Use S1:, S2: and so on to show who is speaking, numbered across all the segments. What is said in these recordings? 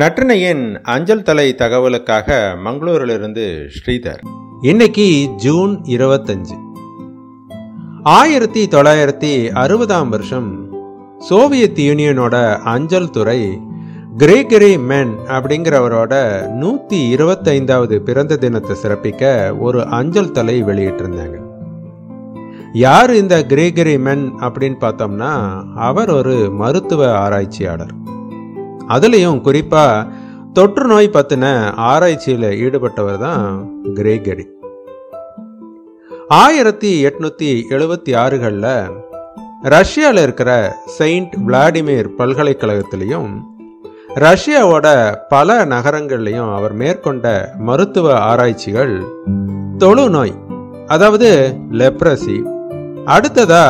S1: நற்றினையின் அஞ்சல் தலை தகவலுக்காக மங்களூரிலிருந்து ஸ்ரீதர். இன்னைக்கு ஜூன் இருபத்தஞ்சு. ஆயிரத்தி தொள்ளாயிரத்தி அறுபதாம் வருஷம் சோவியத் யூனியனோட அஞ்சல் துறை கிரேகரி மென் அப்படிங்கிறவரோட நூற்றி இருபத்தைந்தாவது பிறந்த தினத்தை சிறப்பிக்க ஒரு அஞ்சல் தலை வெளியிட்டிருந்தாங்க. யார் இந்த கிரேகரி மென் அப்படின்னு பார்த்தோம்னா அவர் ஒரு மருத்துவ ஆராய்ச்சியாளர். அதுலேயும் குறிப்பாக தொற்று நோய் பற்றின ஆராய்ச்சியில் ஈடுபட்டவர் தான் கிரேகரி ஆயிரத்தி எட்நூத்தி எழுபத்தி ஆறுகளில் ரஷ்யாவில் இருக்கிற செயின்ட் விளாடிமிர் பல்கலைக்கழகத்திலையும் ரஷ்யாவோட பல நகரங்கள்லையும் அவர் மேற்கொண்ட மருத்துவ ஆராய்ச்சிகள் தொழு நோய் அதாவது லெப்ரசி அடுத்ததா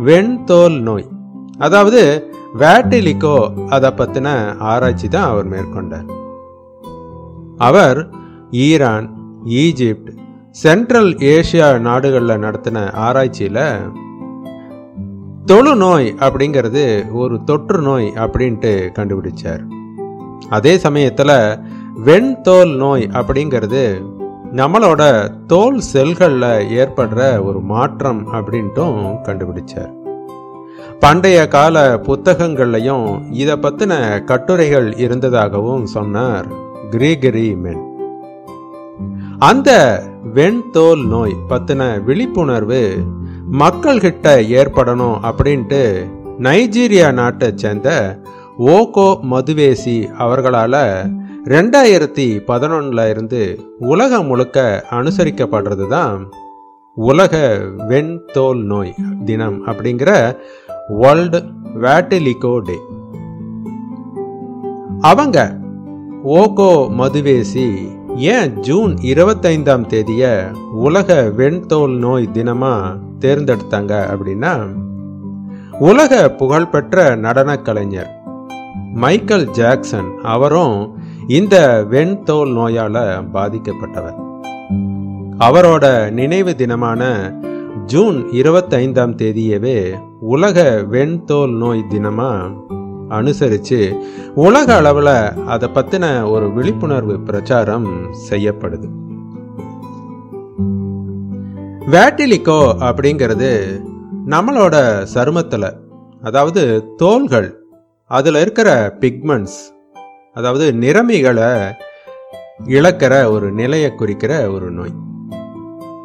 S1: வெண்தோல் நோய் அதாவது வேட்டிலிக்கோ அதை பற்றின ஆராய்ச்சி தான் அவர் மேற்கொண்டார். அவர் ஈரான் ஈஜிப்ட் சென்ட்ரல் ஏஷியா நாடுகளில் நடத்தின ஆராய்ச்சியில் தொழுநோய் அப்படிங்கிறது ஒரு தொற்று நோய் அப்படின்ட்டு கண்டுபிடிச்சார். அதே சமயத்தில் வெண்தோல் நோய் அப்படிங்கிறது நம்மளோட தோல் செல்களில் ஏற்படுற ஒரு மாற்றம் அப்படின்ட்டும் கண்டுபிடிச்சார். பண்டைய கால புத்தகங்கள்லையும் இதை பற்றின கட்டுரைகள் இருந்ததாகவும் சொன்னார் கிரேகரி மென். அந்த வெண்தோல் நோய் பற்றின விழிப்புணர்வு மக்கள்கிட்ட ஏற்படணும் அப்படின்ட்டு நைஜீரியா நாட்டை சேர்ந்த ஓகோ மதுவேசி அவர்களால் ரெண்டாயிரத்தி பதினொன்னில் இருந்து உலகம் முழுக்க அனுசரிக்கப்படுறது தான் உலக வெண்தோல் நோய் தினம் அப்படிங்கிற வேர்ல்டு வேட்டிலிகோ டே அவங்க ஓகோ மதுவேசி ஏன் ஜூன் இருபத்தைந்தாம் தேதிய உலக வெண்தோல் நோய் தினமா தேர்ந்தெடுத்தாங்க அப்படின்னா உலக புகழ்பெற்ற நடன கலைஞர் மைக்கேல் ஜாக்சன் அவரும் இந்த வெண்தோல் நோயால பாதிக்கப்பட்டவர். அவரோட நினைவு தினமான ஜூன் இருபத்தைந்தாம் தேதியவே உலக வெண்தோல் நோய் தினமா அனுசரித்து உலக அளவில் அதை பற்றின ஒரு விழிப்புணர்வு பிரச்சாரம் செய்யப்படுது. வேட்டிலிக்கோ அப்படிங்கிறது நம்மளோட சருமத்தில் அதாவது தோள்கள் அதில் இருக்கிற பிக்மெண்ட்ஸ் அதாவது நிறமிகளை இழக்கிற ஒரு நிலையை குறிக்கிற ஒரு நோய்.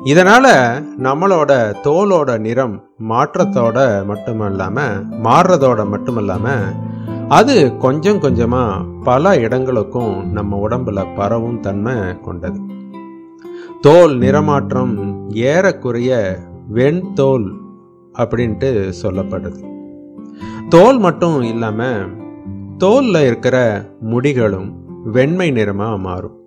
S1: இதனால் நம்மளோட தோலோட நிறம் மாற்றத்தோட மட்டுமல்லாம மாறுறதோட மட்டுமல்லாமல் அது கொஞ்சம் கொஞ்சமாக பல இடங்களுக்கும் நம்ம உடம்புல பரவும் தன்மை கொண்டது. தோல் நிறமாற்றம் ஏறக்குறைய வெண்தோல் அப்படின்ட்டு சொல்லப்படுது. தோல் மட்டும் இல்லாமல் தோலில் இருக்கிற முடிகளும் வெண்மை நிறமாக மாறும்.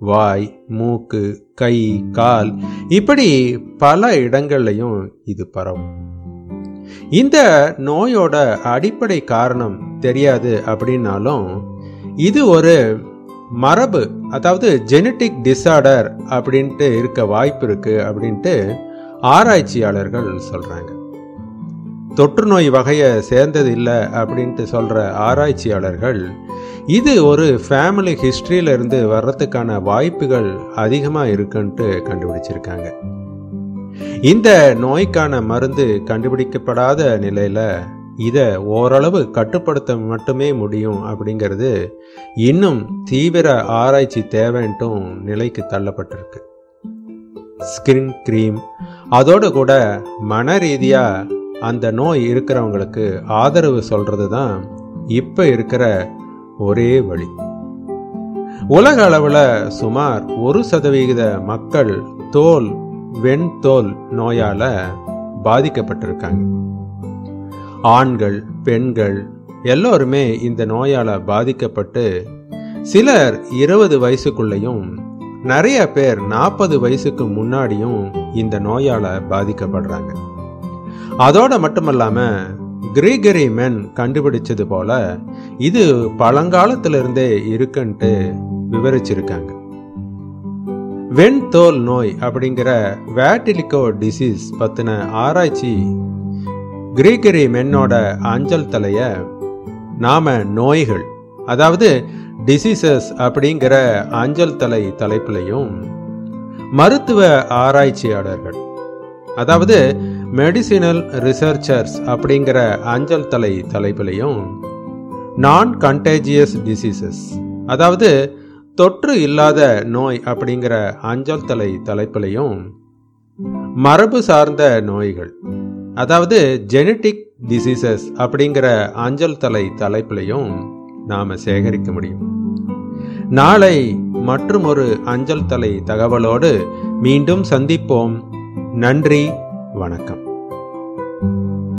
S1: வாய் மூக்கு கை கால் இப்படி பல இடங்கள்லையும் இது பரவும். இந்த நோயோட அடிப்படை காரணம் தெரியாது அப்படின்னாலும் இது ஒரு மரபு அதாவது ஜெனட்டிக் டிசார்டர் அப்படின்ட்டு இருக்க வாய்ப்பு இருக்கு அப்படின்ட்டு ஆராய்ச்சியாளர்கள் சொல்றாங்க. தொற்று நோய் வகையை சேர்ந்தது இல்லை அப்படின்ட்டு சொல்கிற ஆராய்ச்சியாளர்கள் இது ஒரு ஃபேமிலி ஹிஸ்ட்ரியிலிருந்து வர்றதுக்கான வாய்ப்புகள் அதிகமாக இருக்குன்ட்டு கண்டுபிடிச்சிருக்காங்க. இந்த நோய்க்கான மருந்து கண்டுபிடிக்கப்படாத நிலையில் இதை ஓரளவு கட்டுப்படுத்த மட்டுமே முடியும் அப்படிங்கிறது இன்னும் தீவிர ஆராய்ச்சி தேவைன்ட்டும் நிலைக்கு தள்ளப்பட்டிருக்கு. ஸ்கின் கிரீம் அதோடு கூட மன ரீதியாக அந்த நோய் இருக்கிறவங்களுக்கு ஆதரவு சொல்றது தான் இப்போ இருக்கிற ஒரே வழி. உலக அளவில் சுமார் ஒரு சதவிகித மக்கள் தோல் வெண்தோல் நோயால் பாதிக்கப்பட்டிருக்காங்க. ஆண்கள் பெண்கள் எல்லோருமே இந்த நோயால் பாதிக்கப்பட்டு சிலர் இருபது வயசுக்குள்ளேயும் நிறைய பேர் நாற்பது வயசுக்கு முன்னாடியும் இந்த நோயால் பாதிக்கப்படுறாங்க. அதோட மட்டுமல்லாம கிரீகரி மென் கண்டுபிடிச்சது போல இது பழங்காலத்திலிருந்தே இருக்குன்ட்டு விவரிச்சிருக்காங்க. வெண்தோல் நோய் அப்படிங்கிற வேட்டிலிக்கோ டிசீஸ் பத்தின ஆராய்ச்சி கிரீகரி மென்னோட அஞ்சல் தலைய நாம நோய்கள் அதாவது டிசீசஸ் அப்படிங்கிற அஞ்சல் தலை தலைப்பிலையும் மருத்துவ ஆராய்ச்சியாளர்கள் அதாவது மெடிசினல் ரிசர்ச்சர்ஸ் அப்படிங்கிற அஞ்சல் தலை தலைப்பிலையும் நான் கண்டேஜியஸ் டிசீசஸ் அதாவது தொற்று இல்லாத நோய் அப்படிங்கிற அஞ்சல் தலை தலைப்பிலையும் மரபு சார்ந்த நோய்கள் அதாவது ஜெனட்டிக் டிசீசஸ் அப்படிங்கிற அஞ்சல் தலை தலைப்பிலையும் நாம் சேகரிக்க முடியும். நாளை மற்றும் ஒரு அஞ்சல் தலை தகவலோடு மீண்டும் சந்திப்போம். நன்றி. வணக்கம்.